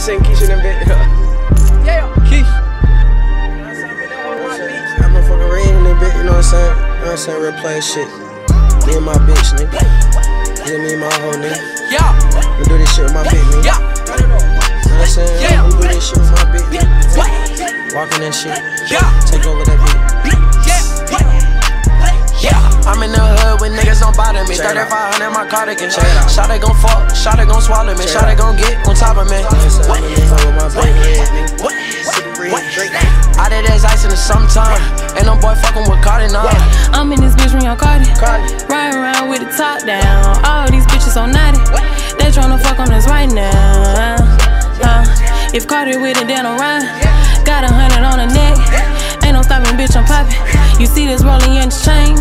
I'm saying? Keisha in bit. Yeah, Keisha. I'm a fucking red in that bit, you know what I'm saying? You know what I'm saying? Real play shit. Me and my bitch, nigga. Yeah, me and my whole nigga. Yeah, I'ma do this shit with my bitch, nigga. yeah, You know what I'm saying? Yeah. I'ma do this shit with my bitch, nigga. Walking that shit. yeah, Take over that bitch. yeah. I'm in the hood with niggas don't bother me. Check it 3500 my cardigan. Check. Shot it gon' fuck, shot it gon' swallow me. Shot it it gon' get in the summertime. Ain't no boy fucking with Cardi now. I'm in this bitch ring on Cardi. Cardi. Riding around with the top down. All these bitches so naughty. They tryna fuck on us right now. Uh, if Cardi with it, then I'm rhyme. Got a hundred on the neck. Ain't no stopping, bitch, I'm popping. You see this rolling in this chain.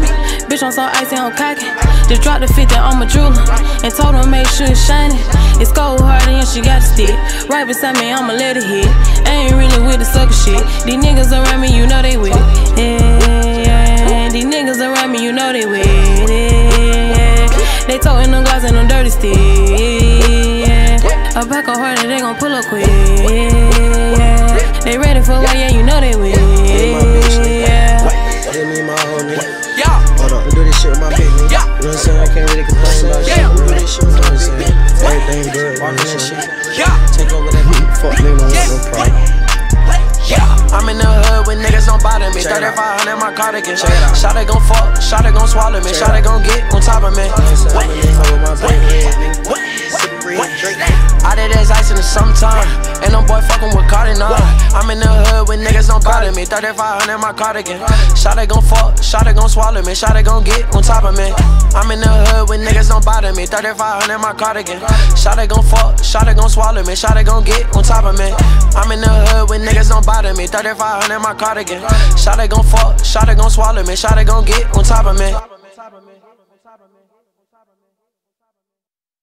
Bitch, I'm so icy, I'm cocky. Just dropped the 50 on my jeweler. And told her make sure it's shining. It's cold hard and she got a stick. Right beside me, I'ma let it hit. I Ain't really with the sucker shit. These niggas around me, you know they with it. Yeah. These niggas around me, you know they with it. They toting them glass and them dirty sticks. Yeah. A back on her, they gon' pull up quick. Yeah. They ready for war, yeah, you know they with yeah, Take over that. Fuck nigga, no problem. yeah. I'm in the hood with niggas don't bother me. Check it out. 3500 my cardigan. Shot it gon' fuck, shot it gon' swallow me. Shot it gon' get on top of me. What I'm saying? I'm in the hood with my bitch, nigga. Sippin' red Drake. I did as ice in the summertime. Ain't no boy fucking with Cardi now. I'm in the hood with niggas don't bother me. 3500 my cardigan. Shot it gon' fuck, shot it gon' swallow me. Shot it gon' get on top of me. I'm in the hood with niggas don't bother me. 3500 my cardigan. Shot it gon' fuck, shot it gon' swallow me. Shot it gon' get on top of me. I'm in the hood with niggas don't bother me. 3500 in my cardigan. Shot it gon' fuck, shot it gon' swallow me. Shot it gon' get on top of me.